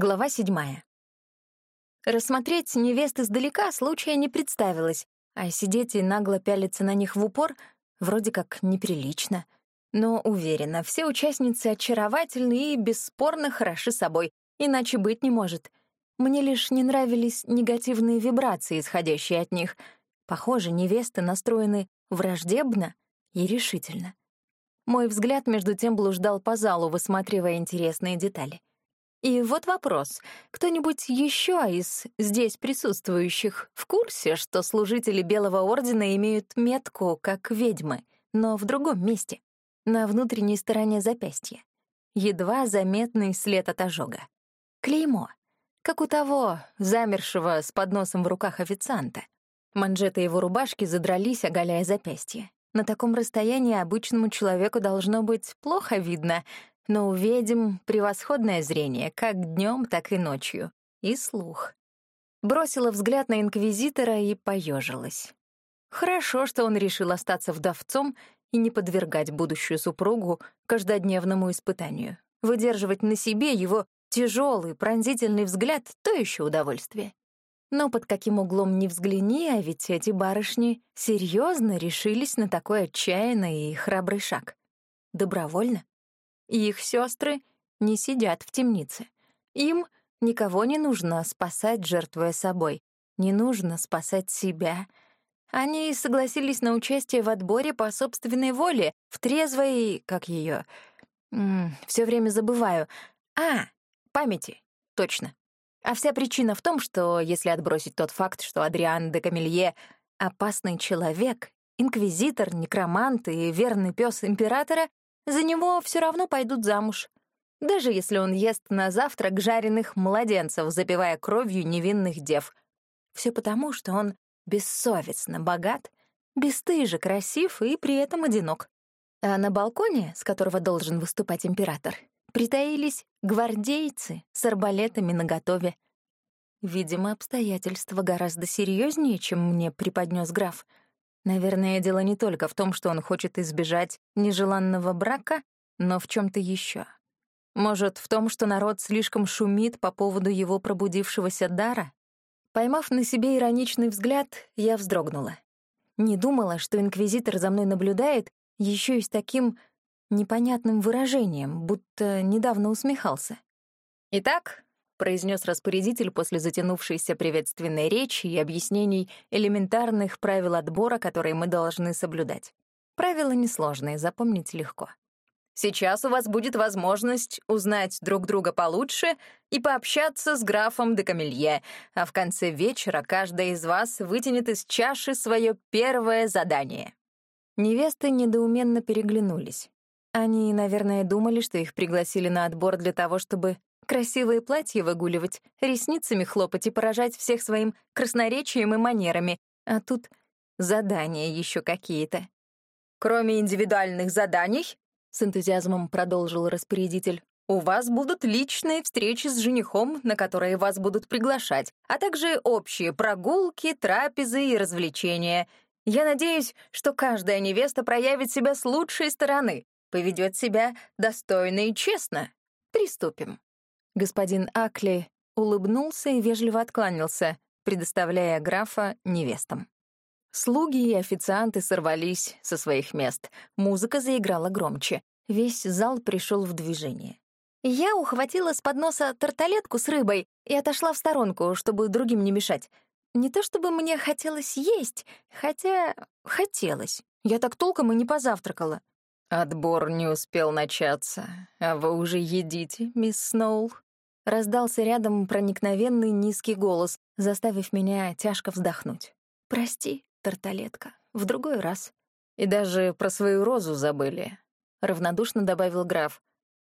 Глава седьмая. Рассмотреть невест издалека случая не представилось, а сидеть и нагло пялиться на них в упор вроде как неприлично. Но уверена, все участницы очаровательны и бесспорно хороши собой, иначе быть не может. Мне лишь не нравились негативные вибрации, исходящие от них. Похоже, невесты настроены враждебно и решительно. Мой взгляд между тем блуждал по залу, высматривая интересные детали. И вот вопрос. Кто-нибудь еще из здесь присутствующих в курсе, что служители Белого Ордена имеют метку, как ведьмы, но в другом месте, на внутренней стороне запястья? Едва заметный след от ожога. Клеймо. Как у того, замершего с подносом в руках официанта. Манжеты его рубашки задрались, оголяя запястье. На таком расстоянии обычному человеку должно быть плохо видно, но у ведьм превосходное зрение, как днем, так и ночью, и слух. Бросила взгляд на инквизитора и поежилась. Хорошо, что он решил остаться вдовцом и не подвергать будущую супругу каждодневному испытанию. Выдерживать на себе его тяжелый, пронзительный взгляд — то еще удовольствие. Но под каким углом ни взгляни, а ведь эти барышни серьезно решились на такой отчаянный и храбрый шаг. Добровольно. И их сестры не сидят в темнице. Им никого не нужно спасать, жертвуя собой. Не нужно спасать себя. Они согласились на участие в отборе по собственной воле, в трезвой, как ее, все время забываю. А, памяти, точно. А вся причина в том, что если отбросить тот факт, что Адриан де Камелье — опасный человек, инквизитор, некромант и верный пес императора, за него все равно пойдут замуж. Даже если он ест на завтрак жареных младенцев, запивая кровью невинных дев. Все потому, что он бессовестно богат, бесстыже красив и при этом одинок. А на балконе, с которого должен выступать император, притаились гвардейцы с арбалетами наготове. Видимо, обстоятельства гораздо серьезнее, чем мне преподнес граф — Наверное, дело не только в том, что он хочет избежать нежеланного брака, но в чем то еще. Может, в том, что народ слишком шумит по поводу его пробудившегося дара? Поймав на себе ироничный взгляд, я вздрогнула. Не думала, что инквизитор за мной наблюдает еще и с таким непонятным выражением, будто недавно усмехался. «Итак, произнес распорядитель после затянувшейся приветственной речи и объяснений элементарных правил отбора, которые мы должны соблюдать. Правила несложные, запомнить легко. Сейчас у вас будет возможность узнать друг друга получше и пообщаться с графом де Камелье, а в конце вечера каждая из вас вытянет из чаши свое первое задание. Невесты недоуменно переглянулись. Они, наверное, думали, что их пригласили на отбор для того, чтобы красивые платья выгуливать, ресницами хлопать и поражать всех своим красноречием и манерами, а тут задания еще какие-то. «Кроме индивидуальных заданий», — с энтузиазмом продолжил распорядитель, «у вас будут личные встречи с женихом, на которые вас будут приглашать, а также общие прогулки, трапезы и развлечения. Я надеюсь, что каждая невеста проявит себя с лучшей стороны, поведет себя достойно и честно. Приступим». Господин Акли улыбнулся и вежливо откланялся, предоставляя графа невестам. Слуги и официанты сорвались со своих мест. Музыка заиграла громче. Весь зал пришел в движение. Я ухватила с подноса тарталетку с рыбой и отошла в сторонку, чтобы другим не мешать. Не то чтобы мне хотелось есть, хотя хотелось. Я так толком и не позавтракала. «Отбор не успел начаться, а вы уже едите, мисс Сноул?» Раздался рядом проникновенный низкий голос, заставив меня тяжко вздохнуть. «Прости, тарталетка, в другой раз». «И даже про свою розу забыли», — равнодушно добавил граф.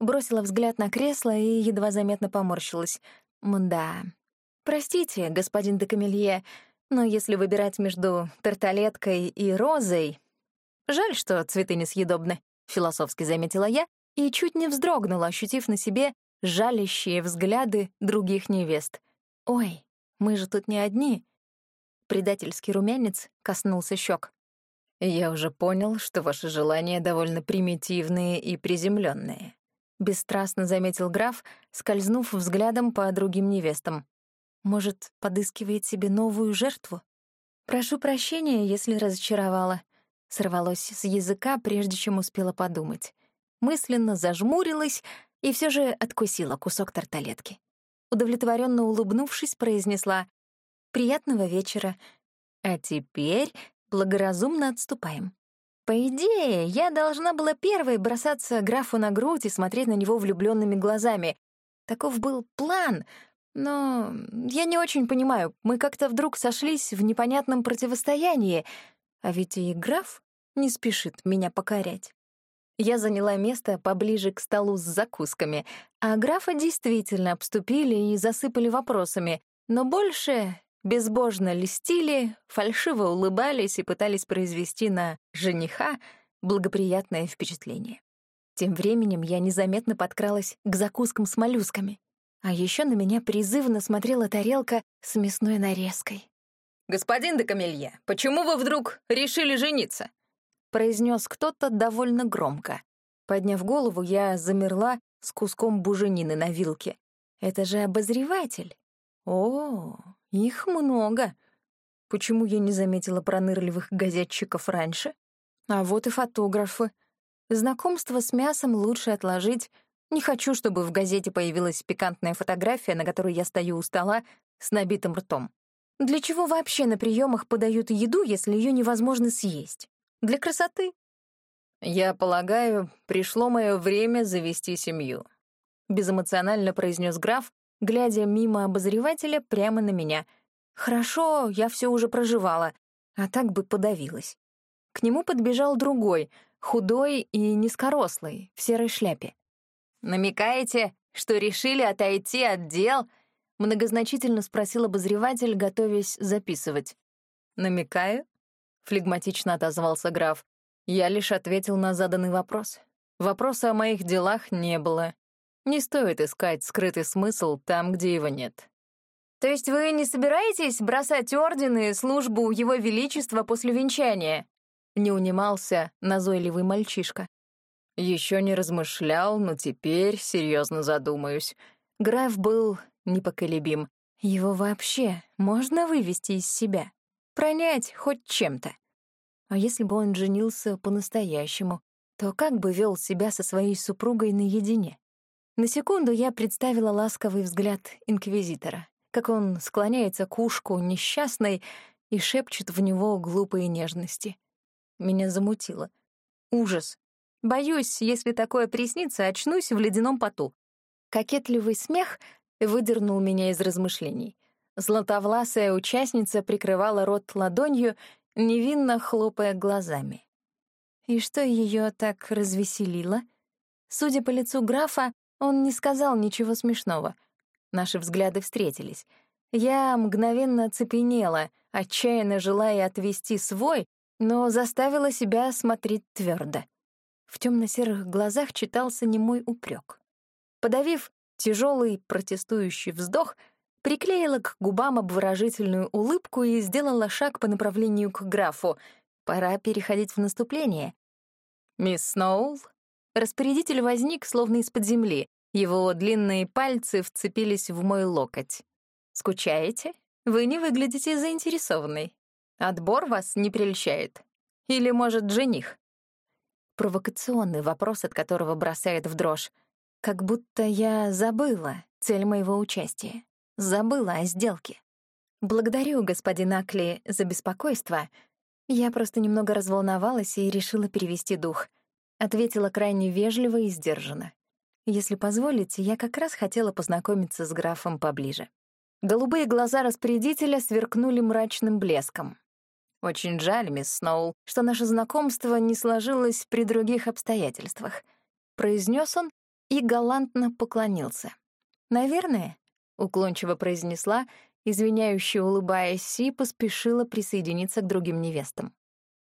Бросила взгляд на кресло и едва заметно поморщилась. «Мда. Простите, господин де Камелье, но если выбирать между тарталеткой и розой... Жаль, что цветы несъедобны», — философски заметила я и чуть не вздрогнула, ощутив на себе жалящие взгляды других невест. «Ой, мы же тут не одни!» Предательский румянец коснулся щек. «Я уже понял, что ваши желания довольно примитивные и приземленные. — бесстрастно заметил граф, скользнув взглядом по другим невестам. «Может, подыскивает себе новую жертву?» «Прошу прощения, если разочаровала», — сорвалось с языка, прежде чем успела подумать. Мысленно зажмурилась и все же откусила кусок тарталетки. Удовлетворенно улыбнувшись, произнесла «Приятного вечера. А теперь благоразумно отступаем». По идее, я должна была первой бросаться графу на грудь и смотреть на него влюбленными глазами. Таков был план, но я не очень понимаю, мы как-то вдруг сошлись в непонятном противостоянии, а ведь и граф не спешит меня покорять. Я заняла место поближе к столу с закусками, а графа действительно обступили и засыпали вопросами, но больше безбожно листили, фальшиво улыбались и пытались произвести на жениха благоприятное впечатление. Тем временем я незаметно подкралась к закускам с моллюсками. А еще на меня призывно смотрела тарелка с мясной нарезкой. «Господин де Камелье, почему вы вдруг решили жениться?» произнес кто-то довольно громко. Подняв голову, я замерла с куском буженины на вилке. Это же обозреватель. О, их много. Почему я не заметила пронырливых газетчиков раньше? А вот и фотографы. Знакомство с мясом лучше отложить. Не хочу, чтобы в газете появилась пикантная фотография, на которой я стою у стола с набитым ртом. Для чего вообще на приемах подают еду, если ее невозможно съесть? Для красоты? «Я полагаю, пришло мое время завести семью», — безэмоционально произнес граф, глядя мимо обозревателя прямо на меня. Хорошо, я все уже проживала, а так бы подавилась. К нему подбежал другой, худой и низкорослый, в серой шляпе. «Намекаете, что решили отойти от дел?» — многозначительно спросил обозреватель, готовясь записывать. «Намекаю?» — флегматично отозвался граф. Я лишь ответил на заданный вопрос. Вопроса о моих делах не было. Не стоит искать скрытый смысл там, где его нет. То есть вы не собираетесь бросать ордены и службу Его Величества после венчания? Не унимался назойливый мальчишка. Еще не размышлял, но теперь серьезно задумаюсь. Граф был непоколебим. Его вообще можно вывести из себя? Пронять хоть чем-то? А если бы он женился по-настоящему, то как бы вел себя со своей супругой наедине? На секунду я представила ласковый взгляд инквизитора, как он склоняется к ушку несчастной и шепчет в него глупые нежности. Меня замутило. Ужас. Боюсь, если такое приснится, очнусь в ледяном поту. Кокетливый смех выдернул меня из размышлений. Златовласая участница прикрывала рот ладонью, невинно хлопая глазами. И что ее так развеселило? Судя по лицу графа, он не сказал ничего смешного. Наши взгляды встретились. Я мгновенно оцепенела, отчаянно желая отвести свой, но заставила себя смотреть твердо. В темно-серых глазах читался немой упрек. Подавив тяжелый протестующий вздох, приклеила к губам обворожительную улыбку и сделала шаг по направлению к графу. Пора переходить в наступление. «Мисс Сноул?» Распорядитель возник, словно из-под земли. Его длинные пальцы вцепились в мой локоть. «Скучаете? Вы не выглядите заинтересованной. Отбор вас не прельщает. Или, может, жених?» Провокационный вопрос, от которого бросает в дрожь. Как будто я забыла цель моего участия. Забыла о сделке. Благодарю, господин Акли, за беспокойство. Я просто немного разволновалась и решила перевести дух. Ответила крайне вежливо и сдержанно. Если позволите, я как раз хотела познакомиться с графом поближе. Голубые глаза распорядителя сверкнули мрачным блеском. «Очень жаль, мисс Сноул, что наше знакомство не сложилось при других обстоятельствах», — произнес он и галантно поклонился. «Наверное», — уклончиво произнесла, извиняюще улыбаясь, и поспешила присоединиться к другим невестам.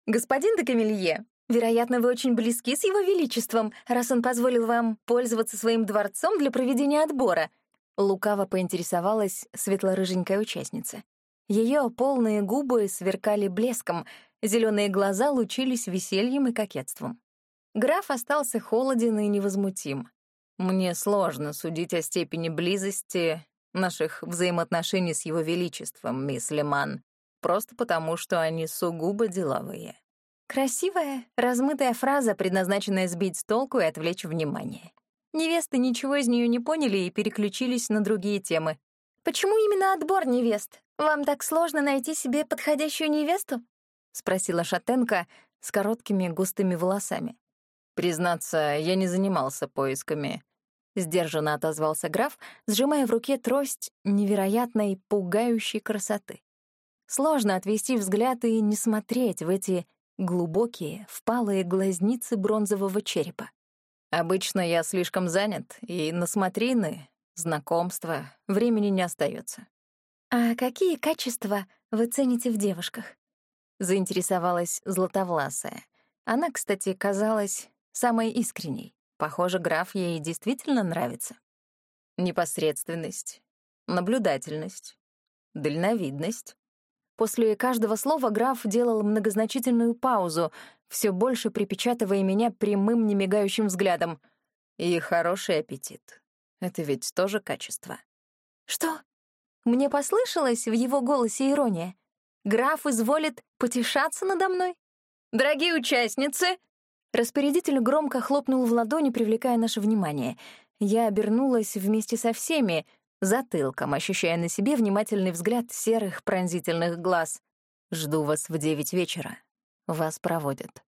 «Господин де Камелье, Вероятно, вы очень близки с его величеством, раз он позволил вам пользоваться своим дворцом для проведения отбора», — лукаво поинтересовалась светло-рыженькая участница. Ее полные губы сверкали блеском, зеленые глаза лучились весельем и кокетством. Граф остался холоден и невозмутим. Мне сложно судить о степени близости наших взаимоотношений с Его Величеством, мисс Леман, просто потому, что они сугубо деловые. Красивая, размытая фраза, предназначенная сбить с толку и отвлечь внимание. Невесты ничего из нее не поняли и переключились на другие темы. «Почему именно отбор невест? Вам так сложно найти себе подходящую невесту?» — спросила Шатенко с короткими густыми волосами. «Признаться, я не занимался поисками», — сдержанно отозвался граф, сжимая в руке трость невероятной, пугающей красоты. Сложно отвести взгляд и не смотреть в эти глубокие, впалые глазницы бронзового черепа. Обычно я слишком занят, и на смотрины, знакомства времени не остается. «А какие качества вы цените в девушках?» — заинтересовалась Златовласая. Она, кстати, казалась самой искренней. Похоже, граф ей действительно нравится. Непосредственность, наблюдательность, дальновидность, После каждого слова граф делал многозначительную паузу, все больше припечатывая меня прямым немигающим взглядом. И хороший аппетит. Это ведь тоже качество. Что? Мне послышалось в его голосе ирония. Граф изволит потешаться надо мной? Дорогие участницы! Распорядитель громко хлопнул в ладони, привлекая наше внимание. Я обернулась вместе со всеми, затылком, ощущая на себе внимательный взгляд серых пронзительных глаз. «Жду вас в девять вечера. Вас проводят».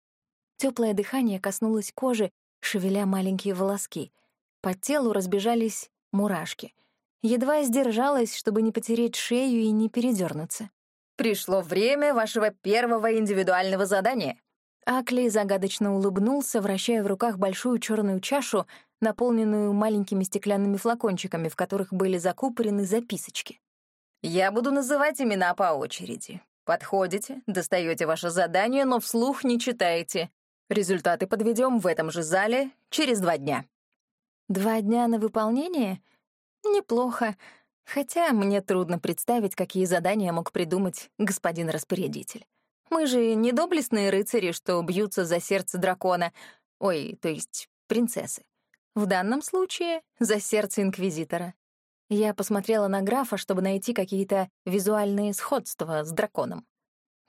Теплое дыхание коснулось кожи, шевеля маленькие волоски. По телу разбежались мурашки. Едва сдержалась, чтобы не потереть шею и не передернуться. «Пришло время вашего первого индивидуального задания», Акли загадочно улыбнулся, вращая в руках большую черную чашу, наполненную маленькими стеклянными флакончиками, в которых были закупорены записочки. «Я буду называть имена по очереди. Подходите, достаете ваше задание, но вслух не читаете. Результаты подведем в этом же зале через два дня». «Два дня на выполнение? Неплохо. Хотя мне трудно представить, какие задания мог придумать господин распорядитель. Мы же не доблестные рыцари, что бьются за сердце дракона. Ой, то есть принцессы. В данном случае — за сердце Инквизитора. Я посмотрела на графа, чтобы найти какие-то визуальные сходства с драконом.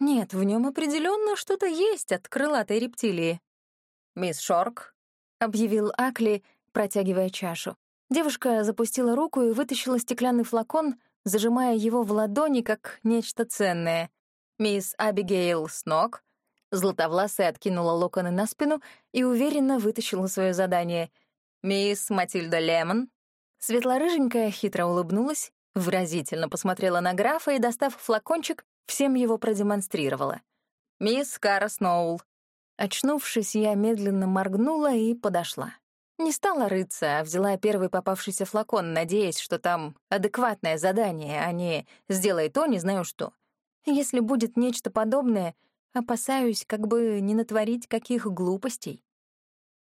Нет, в нем определенно что-то есть от крылатой рептилии. «Мисс Шорк», — объявил Акли, протягивая чашу. Девушка запустила руку и вытащила стеклянный флакон, зажимая его в ладони как нечто ценное. Мисс Абигейл Снок, златовласая откинула локоны на спину и уверенно вытащила свое задание — «Мисс Матильда Лемон?» Светлорыженькая хитро улыбнулась, выразительно посмотрела на графа и, достав флакончик, всем его продемонстрировала. «Мисс Кара Сноул». Очнувшись, я медленно моргнула и подошла. Не стала рыться, а взяла первый попавшийся флакон, надеясь, что там адекватное задание, а не «сделай то, не знаю что». Если будет нечто подобное, опасаюсь, как бы не натворить каких глупостей.